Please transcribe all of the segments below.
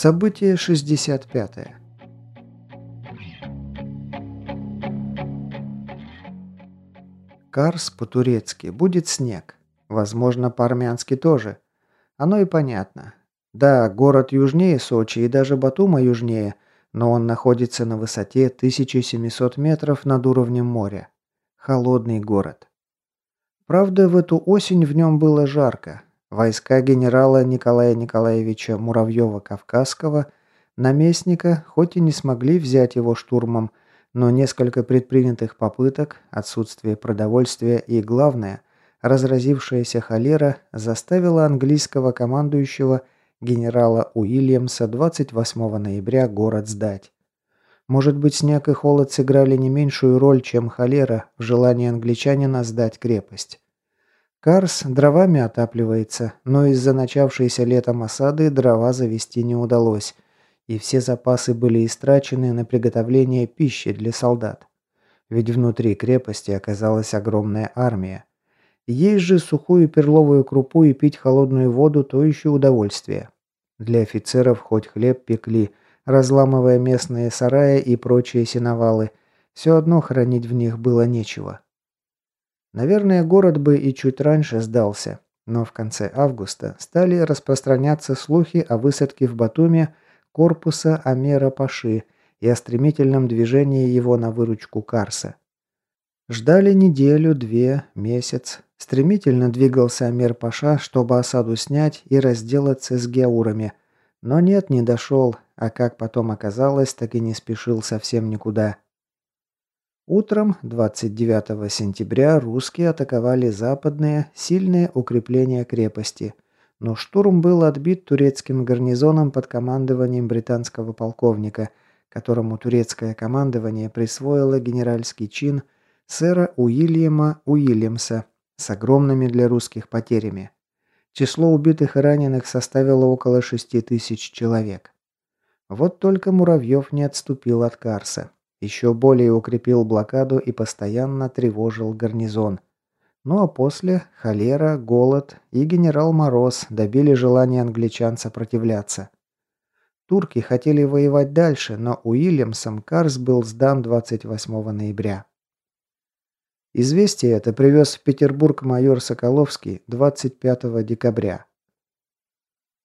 Событие 65. -е. Карс по-турецки будет снег. Возможно, по-армянски тоже. Оно и понятно. Да, город южнее Сочи и даже Батума южнее, но он находится на высоте 1700 метров над уровнем моря. Холодный город. Правда, в эту осень в нем было жарко, Войска генерала Николая Николаевича Муравьева-Кавказского, наместника, хоть и не смогли взять его штурмом, но несколько предпринятых попыток, отсутствие продовольствия и, главное, разразившаяся холера заставила английского командующего генерала Уильямса 28 ноября город сдать. Может быть, снег и холод сыграли не меньшую роль, чем холера в желании англичанина сдать крепость. Карс дровами отапливается, но из-за начавшейся летом осады дрова завести не удалось, и все запасы были истрачены на приготовление пищи для солдат. Ведь внутри крепости оказалась огромная армия. Есть же сухую перловую крупу и пить холодную воду – то еще удовольствие. Для офицеров хоть хлеб пекли, разламывая местные сараи и прочие сеновалы, все одно хранить в них было нечего. Наверное, город бы и чуть раньше сдался, но в конце августа стали распространяться слухи о высадке в Батуми корпуса Амера Паши и о стремительном движении его на выручку Карса. Ждали неделю, две, месяц. Стремительно двигался Амер Паша, чтобы осаду снять и разделаться с геурами. Но нет, не дошел, а как потом оказалось, так и не спешил совсем никуда. Утром 29 сентября русские атаковали западные, сильные укрепления крепости, но штурм был отбит турецким гарнизоном под командованием британского полковника, которому турецкое командование присвоило генеральский чин сэра Уильяма Уильямса с огромными для русских потерями. Число убитых и раненых составило около 6 тысяч человек. Вот только Муравьев не отступил от Карса. Еще более укрепил блокаду и постоянно тревожил гарнизон. Ну а после холера, голод и генерал Мороз добили желания англичан сопротивляться. Турки хотели воевать дальше, но Уильямсом Карс был сдан 28 ноября. Известие это привез в Петербург майор Соколовский 25 декабря.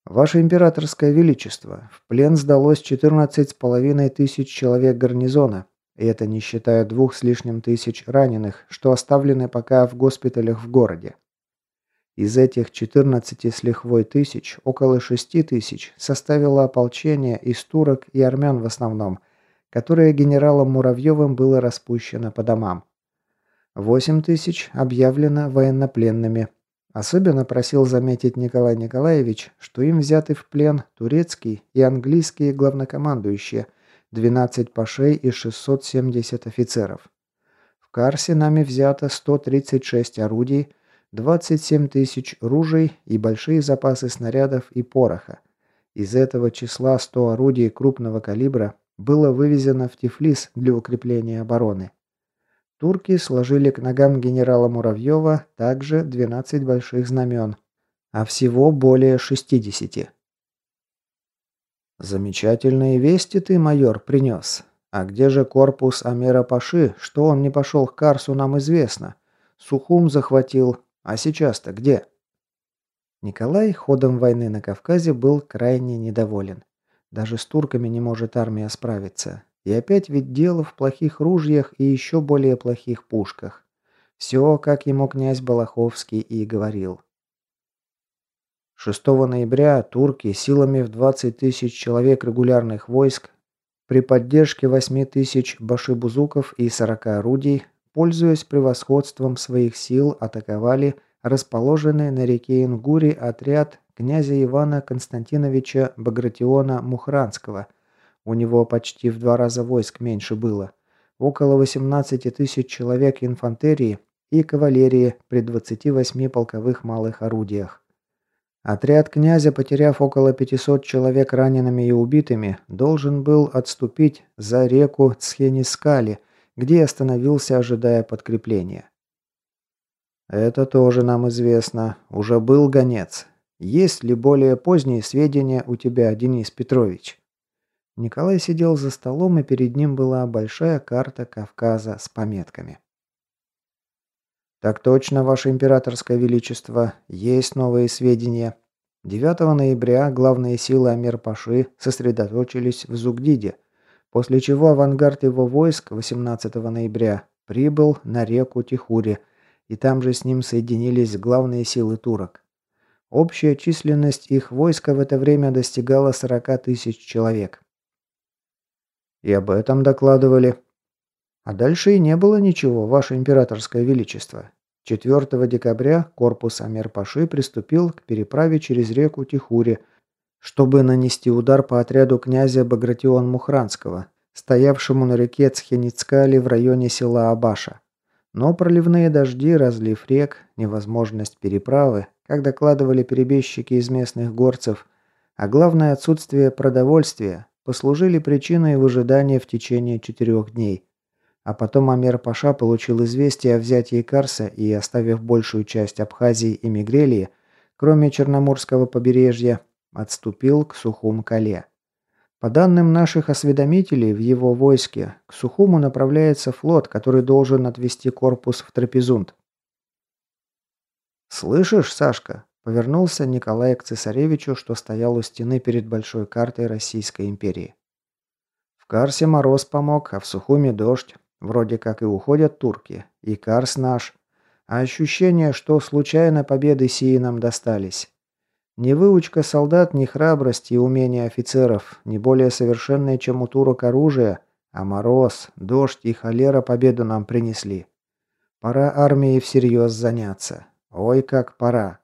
«Ваше императорское величество, в плен сдалось 14 с половиной тысяч человек гарнизона, и это не считая двух с лишним тысяч раненых, что оставлены пока в госпиталях в городе. Из этих 14 с лихвой тысяч, около 6 тысяч составило ополчение из турок и армян в основном, которое генералом Муравьевым было распущено по домам. 8 тысяч объявлено военнопленными, Особенно просил заметить Николай Николаевич, что им взяты в плен турецкий и английские главнокомандующие, 12 пашей и 670 офицеров. В Карсе нами взято 136 орудий, 27 тысяч ружей и большие запасы снарядов и пороха. Из этого числа 100 орудий крупного калибра было вывезено в Тифлис для укрепления обороны. Турки сложили к ногам генерала Муравьева также 12 больших знамен, а всего более 60. «Замечательные вести ты, майор, принес. А где же корпус Амера Паши? Что он не пошел к Карсу, нам известно. Сухум захватил. А сейчас-то где?» Николай ходом войны на Кавказе был крайне недоволен. Даже с турками не может армия справиться. И опять ведь дело в плохих ружьях и еще более плохих пушках. Все, как ему князь Балаховский и говорил. 6 ноября турки силами в 20 тысяч человек регулярных войск при поддержке 8 тысяч башибузуков и 40 орудий, пользуясь превосходством своих сил, атаковали расположенный на реке Ингури отряд князя Ивана Константиновича Багратиона Мухранского – у него почти в два раза войск меньше было. Около 18 тысяч человек инфантерии и кавалерии при 28 полковых малых орудиях. Отряд князя, потеряв около 500 человек ранеными и убитыми, должен был отступить за реку Цхенискали, где остановился, ожидая подкрепления. «Это тоже нам известно. Уже был гонец. Есть ли более поздние сведения у тебя, Денис Петрович?» Николай сидел за столом, и перед ним была большая карта Кавказа с пометками. «Так точно, Ваше Императорское Величество, есть новые сведения. 9 ноября главные силы Амир-Паши сосредоточились в Зугдиде, после чего авангард его войск 18 ноября прибыл на реку Тихури, и там же с ним соединились главные силы турок. Общая численность их войска в это время достигала 40 тысяч человек. И об этом докладывали. А дальше и не было ничего, Ваше Императорское Величество. 4 декабря корпус Амир-Паши приступил к переправе через реку Тихури, чтобы нанести удар по отряду князя Багратион Мухранского, стоявшему на реке Цхеницкали в районе села Абаша. Но проливные дожди, разлив рек, невозможность переправы, как докладывали перебежчики из местных горцев, а главное отсутствие продовольствия, послужили причиной выжидания в течение четырех дней. А потом Амер Паша получил известие о взятии Карса и, оставив большую часть Абхазии и Мигрелии, кроме Черноморского побережья, отступил к Сухум-Кале. По данным наших осведомителей, в его войске к Сухуму направляется флот, который должен отвести корпус в Трапезунд. «Слышишь, Сашка?» – повернулся Николай к цесаревичу, что стоял у стены перед большой картой Российской империи. «В Карсе мороз помог, а в Сухуме дождь. Вроде как и уходят турки, и Карс наш. А ощущение, что случайно победы сии нам достались. Ни выучка солдат, ни храбрость и умение офицеров, не более совершенное, чем у турок оружие, а мороз, дождь и холера победу нам принесли. Пора армии всерьез заняться. Ой, как пора.